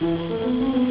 Thank you.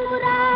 पूरा